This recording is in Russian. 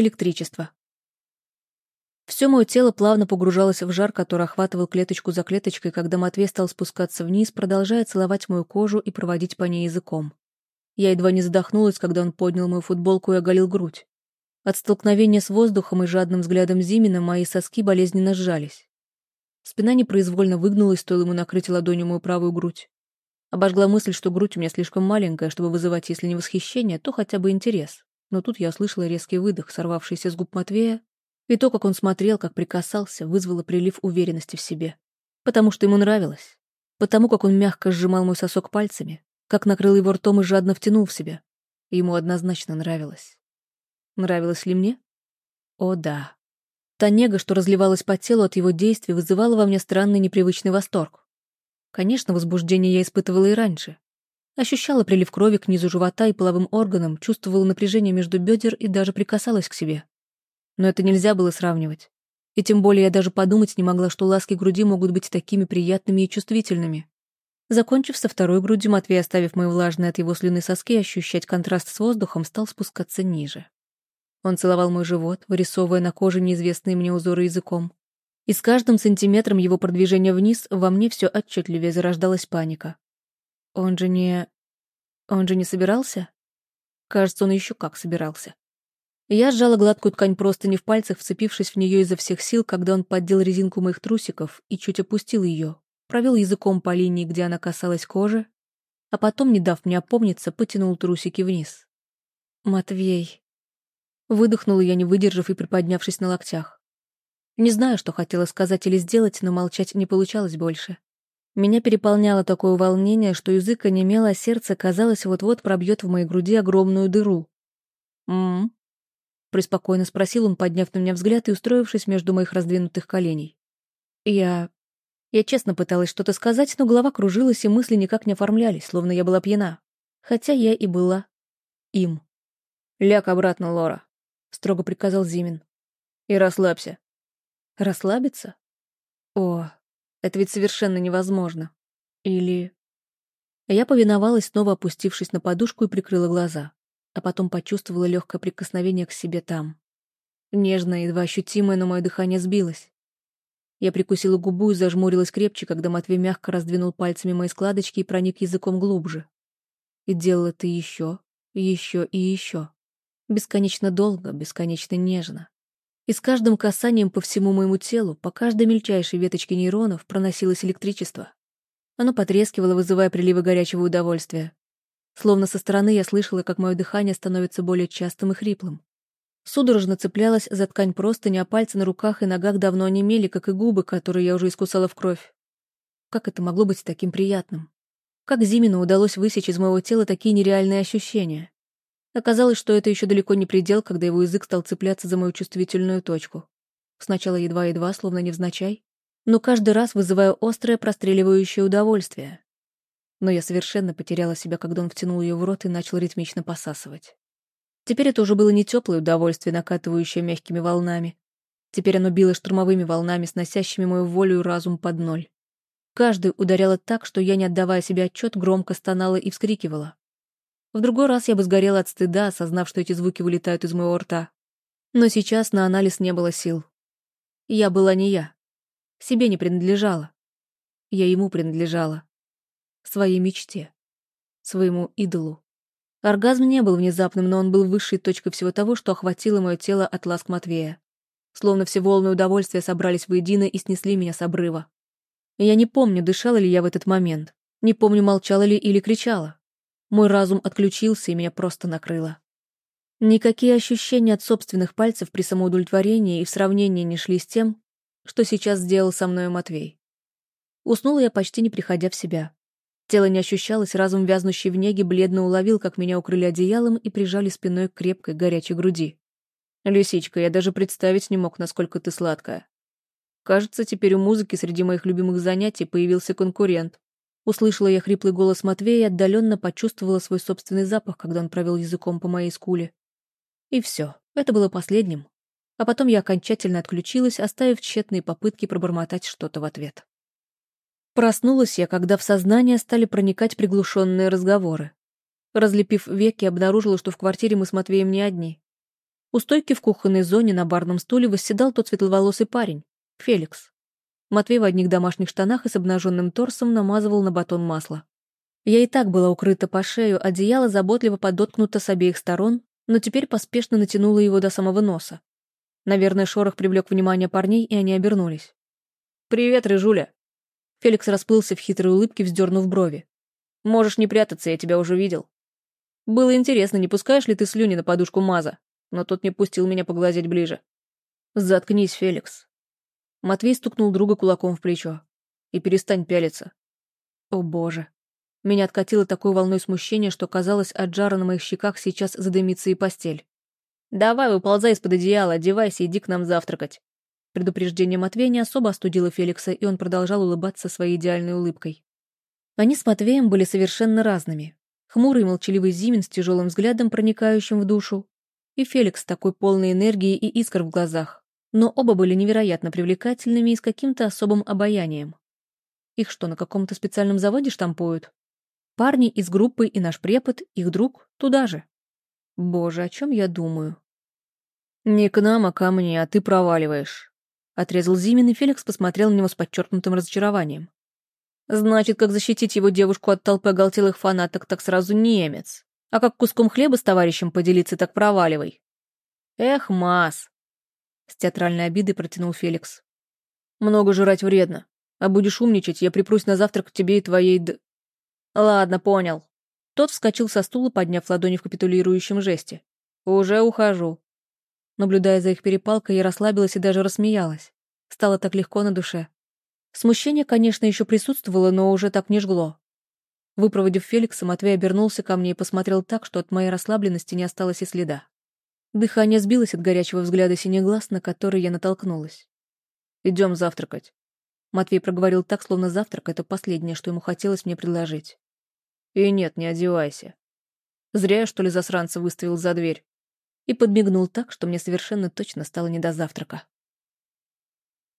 Электричество. Все мое тело плавно погружалось в жар, который охватывал клеточку за клеточкой, когда Матвей стал спускаться вниз, продолжая целовать мою кожу и проводить по ней языком. Я едва не задохнулась, когда он поднял мою футболку и оголил грудь. От столкновения с воздухом и жадным взглядом Зимина мои соски болезненно сжались. Спина непроизвольно выгнулась, стоило ему накрыть ладонью мою правую грудь. Обожгла мысль, что грудь у меня слишком маленькая, чтобы вызывать, если не восхищение, то хотя бы интерес. Но тут я услышала резкий выдох, сорвавшийся с губ Матвея, и то, как он смотрел, как прикасался, вызвало прилив уверенности в себе. Потому что ему нравилось. Потому как он мягко сжимал мой сосок пальцами, как накрыл его ртом и жадно втянул в себя. Ему однозначно нравилось. Нравилось ли мне? О, да. Та нега, что разливалась по телу от его действий, вызывала во мне странный непривычный восторг. Конечно, возбуждение я испытывала и раньше. Ощущала прилив крови к низу живота и половым органам, чувствовала напряжение между бедер и даже прикасалась к себе. Но это нельзя было сравнивать. И тем более я даже подумать не могла, что ласки груди могут быть такими приятными и чувствительными. Закончив со второй грудью, Матвей, оставив мои влажные от его слюны соски ощущать контраст с воздухом, стал спускаться ниже. Он целовал мой живот, вырисовывая на коже неизвестные мне узоры языком. И с каждым сантиметром его продвижения вниз во мне все отчетливее зарождалась паника. Он же не... Он же не собирался? Кажется, он еще как собирался. Я сжала гладкую ткань просто не в пальцах, вцепившись в нее изо всех сил, когда он поддел резинку моих трусиков и чуть опустил ее, провел языком по линии, где она касалась кожи, а потом, не дав мне опомниться, потянул трусики вниз. «Матвей...» Выдохнула я, не выдержав и приподнявшись на локтях. Не знаю, что хотела сказать или сделать, но молчать не получалось больше. Меня переполняло такое волнение, что язык онемело, а сердце, казалось, вот-вот пробьет в моей груди огромную дыру. «М-м-м», Преспокойно спросил он, подняв на меня взгляд и устроившись между моих раздвинутых коленей. Я... Я честно пыталась что-то сказать, но голова кружилась, и мысли никак не оформлялись, словно я была пьяна. Хотя я и была им. «Ляг обратно, Лора», — строго приказал Зимин. «И расслабься». «Расслабиться? О, это ведь совершенно невозможно. Или...» Я повиновалась, снова опустившись на подушку и прикрыла глаза а потом почувствовала легкое прикосновение к себе там. Нежное, едва ощутимое, но мое дыхание сбилось. Я прикусила губу и зажмурилась крепче, когда Матвей мягко раздвинул пальцами мои складочки и проник языком глубже. И делал это еще, еще и еще. Бесконечно долго, бесконечно нежно. И с каждым касанием по всему моему телу, по каждой мельчайшей веточке нейронов проносилось электричество. Оно потрескивало, вызывая приливы горячего удовольствия. Словно со стороны я слышала, как мое дыхание становится более частым и хриплым. Судорожно цеплялась за ткань простыни, а пальцы на руках и ногах давно онемели, как и губы, которые я уже искусала в кровь. Как это могло быть таким приятным? Как Зимину удалось высечь из моего тела такие нереальные ощущения? Оказалось, что это еще далеко не предел, когда его язык стал цепляться за мою чувствительную точку. Сначала едва-едва, словно невзначай, но каждый раз вызывая острое простреливающее удовольствие но я совершенно потеряла себя, когда он втянул ее в рот и начал ритмично посасывать. Теперь это уже было не теплое удовольствие, накатывающее мягкими волнами. Теперь оно било штурмовыми волнами, сносящими мою волю и разум под ноль. Каждый ударяло так, что я, не отдавая себе отчет, громко стонала и вскрикивала. В другой раз я бы сгорела от стыда, осознав, что эти звуки вылетают из моего рта. Но сейчас на анализ не было сил. Я была не я. Себе не принадлежала. Я ему принадлежала своей мечте, своему идолу. Оргазм не был внезапным, но он был высшей точкой всего того, что охватило мое тело от ласк Матвея. Словно все волны удовольствия собрались воедино и снесли меня с обрыва. Я не помню, дышала ли я в этот момент. Не помню, молчала ли или кричала. Мой разум отключился, и меня просто накрыло. Никакие ощущения от собственных пальцев при самоудовлетворении и в сравнении не шли с тем, что сейчас сделал со мной Матвей. Уснула я почти не приходя в себя. Тело не ощущалось, разум, вязнущий в неге, бледно уловил, как меня укрыли одеялом и прижали спиной к крепкой горячей груди. «Лисичка, я даже представить не мог, насколько ты сладкая. Кажется, теперь у музыки среди моих любимых занятий появился конкурент». Услышала я хриплый голос Матвея и отдаленно почувствовала свой собственный запах, когда он провел языком по моей скуле. И все, это было последним. А потом я окончательно отключилась, оставив тщетные попытки пробормотать что-то в ответ. Проснулась я, когда в сознание стали проникать приглушенные разговоры. Разлепив веки, обнаружила, что в квартире мы с Матвеем не одни. У стойки в кухонной зоне на барном стуле восседал тот светловолосый парень, Феликс. Матвей в одних домашних штанах и с обнаженным торсом намазывал на батон масло. Я и так была укрыта по шею, одеяло заботливо подоткнуто с обеих сторон, но теперь поспешно натянула его до самого носа. Наверное, шорох привлек внимание парней, и они обернулись. «Привет, Рыжуля!» Феликс расплылся в хитрой улыбке, вздернув брови. «Можешь не прятаться, я тебя уже видел. Было интересно, не пускаешь ли ты слюни на подушку Маза, но тот не пустил меня поглазеть ближе. Заткнись, Феликс. Матвей стукнул друга кулаком в плечо. И перестань пялиться. О боже. Меня откатило такой волной смущения, что казалось, от жара на моих щеках сейчас задымится и постель. «Давай, выползай из-под одеяла, одевайся, иди к нам завтракать». Предупреждение Матвея не особо остудило Феликса, и он продолжал улыбаться своей идеальной улыбкой. Они с Матвеем были совершенно разными. Хмурый молчаливый Зимин с тяжелым взглядом, проникающим в душу, и Феликс такой полной энергии и искр в глазах. Но оба были невероятно привлекательными и с каким-то особым обаянием. Их что, на каком-то специальном заводе штампуют? Парни из группы и наш препод, их друг, туда же. Боже, о чем я думаю? «Не к нам, а ко мне, а ты проваливаешь», — отрезал Зимин, и Феликс посмотрел на него с подчеркнутым разочарованием. «Значит, как защитить его девушку от толпы оголтелых фанаток, так сразу немец. А как куском хлеба с товарищем поделиться, так проваливай». «Эх, Мас!» — с театральной обидой протянул Феликс. «Много жрать вредно. А будешь умничать, я припрусь на завтрак к тебе и твоей д...» «Ладно, понял». Тот вскочил со стула, подняв ладони в капитулирующем жесте. «Уже ухожу». Наблюдая за их перепалкой, я расслабилась и даже рассмеялась. Стало так легко на душе. Смущение, конечно, еще присутствовало, но уже так не жгло. Выпроводив Феликса, Матвей обернулся ко мне и посмотрел так, что от моей расслабленности не осталось и следа. Дыхание сбилось от горячего взгляда синих на который я натолкнулась. «Идем завтракать». Матвей проговорил так, словно завтрак — это последнее, что ему хотелось мне предложить. «И нет, не одевайся. Зря я, что ли, засранца выставил за дверь». И подмигнул так, что мне совершенно точно стало не до завтрака.